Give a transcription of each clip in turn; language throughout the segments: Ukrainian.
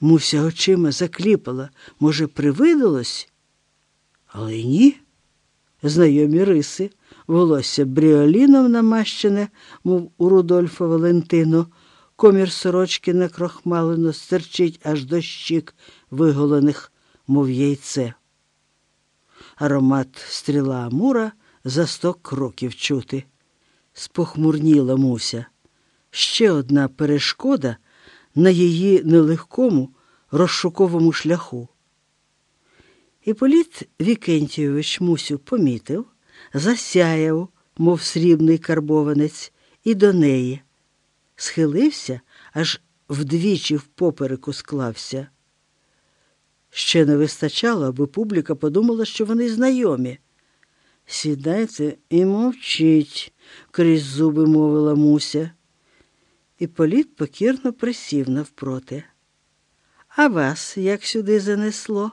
Муся очима закліпала, може, привидалось? Але ні. Знайомі риси, волосся бріоліном намащене, мов у Рудольфа Валентино, комір сорочки накрохмалено стерчить аж до щік виголених, мов яйце. Аромат стріла Амура за сто кроків чути. Спохмурніла Муся. Ще одна перешкода на її нелегкому розшуковому шляху. Іполіт Вікентійович Мусю помітив, засяяв, мов срібний карбованець, і до неї. Схилився, аж вдвічі впопереку склався. Ще не вистачало, аби публіка подумала, що вони знайомі. Сідайте і мовчіть, крізь зуби мовила Муся. Іполіт покірно присів навпроти. А вас як сюди занесло?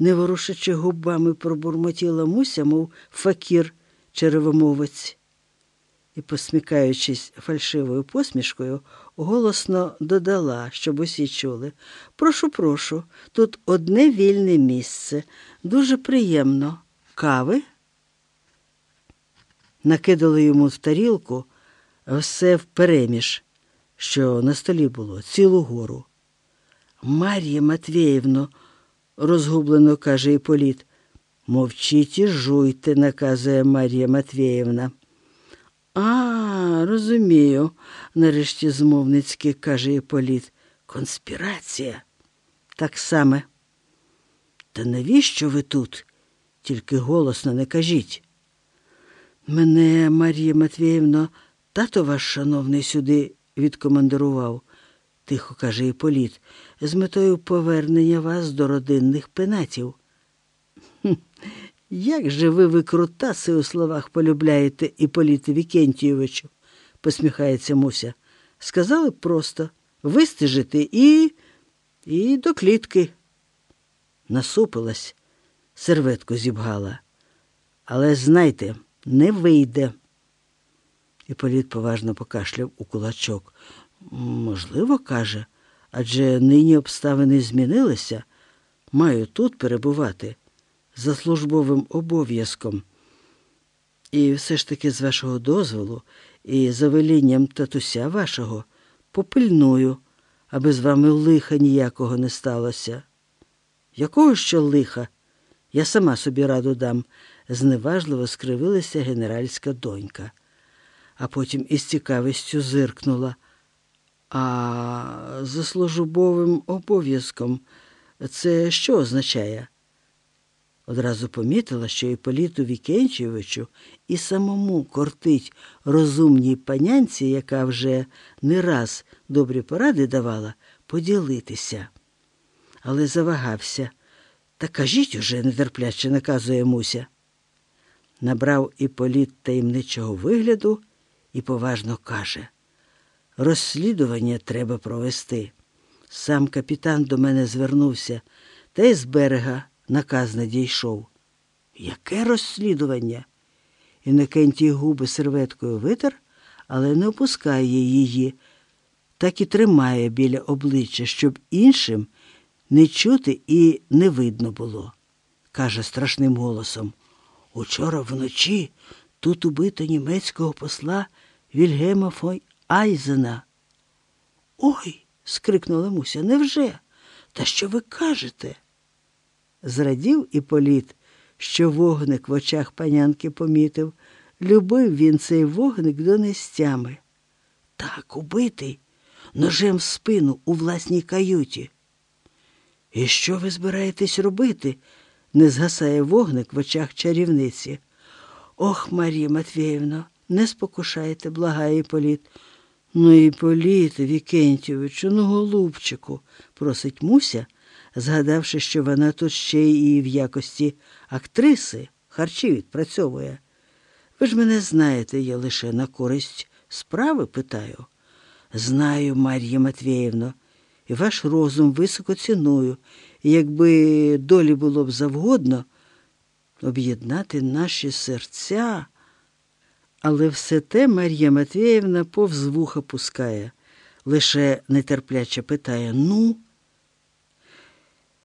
не ворушачи губами, пробурмотіла Муся, мов факір черевомовець. І, посмікаючись фальшивою посмішкою, голосно додала, щоб усі чули. Прошу, прошу, тут одне вільне місце. Дуже приємно. Кави? Накидали йому в тарілку все впереміж, що на столі було, цілу гору. Мар'я Матвіївно, розгублено каже Іполіт. Мовчіть і жуйте, наказує Мар'я Матвіївна. А, розумію, нарешті змовницьки каже Іполіт. Конспірація. Так саме. Та навіщо ви тут? Тільки голосно не кажіть. Мене, Марія Матвіївна, тато ваш шановний сюди відкомандирував, тихо каже Іполіт, з метою повернення вас до родинних пенатів. «Хм, Як же ви викрутаси у словах полюбляєте Іполіти Вікентійовичу, посміхається Муся. Сказали просто вистежити і. і до клітки. Насупилась, серветку зібгала. Але знайте, не вийде. Іполіт поважно покашляв у кулачок. Можливо, каже, адже нині обставини змінилися. Маю тут перебувати за службовим обов'язком. І все ж таки, з вашого дозволу і за велінням татуся вашого попильную, аби з вами лиха ніякого не сталося. Якого що лиха? Я сама собі раду дам, зневажливо скривилася генеральська донька, а потім із цікавістю зиркнула. А за службовим обов'язком це що означає? Одразу помітила, що Іполіту Вікенчевичу і самому кортить розумній панянці, яка вже не раз добрі поради давала, поділитися. Але завагався. Та кажіть уже, нетерпляче наказує Муся. Набрав Іполіт таємничого вигляду і поважно каже розслідування треба провести. Сам капітан до мене звернувся, та й з берега наказ надійшов. Яке розслідування? Інокентій губи серветкою витер, але не опускає її, так і тримає біля обличчя, щоб іншим не чути і не видно було. Каже страшним голосом. Учора вночі тут убито німецького посла Вільгема фон Айзена. Ой. скрикнула Муся. Невже? Та що ви кажете? Зрадів Іполіт, що вогник в очах панянки помітив. Любив він цей вогник до нестями. Так, убитий, ножем в спину у власній каюті. І що ви збираєтесь робити? не згасає вогник в очах чарівниці. Ох, Марія Матвіївна, не спокушайте, благає Іполіт. Ну, Іполіт, Вікентьовичу, ну, голубчику, просить Муся, згадавши, що вона тут ще і в якості актриси харчі відпрацьовує. Ви ж мене знаєте, я лише на користь справи питаю. Знаю, Мар'я Матвіївна, і ваш розум високо ціную, і якби долі було б завгодно об'єднати наші серця. Але все те Мар'я Матвіївна повз вуха пускає, лише нетерпляче питає Ну.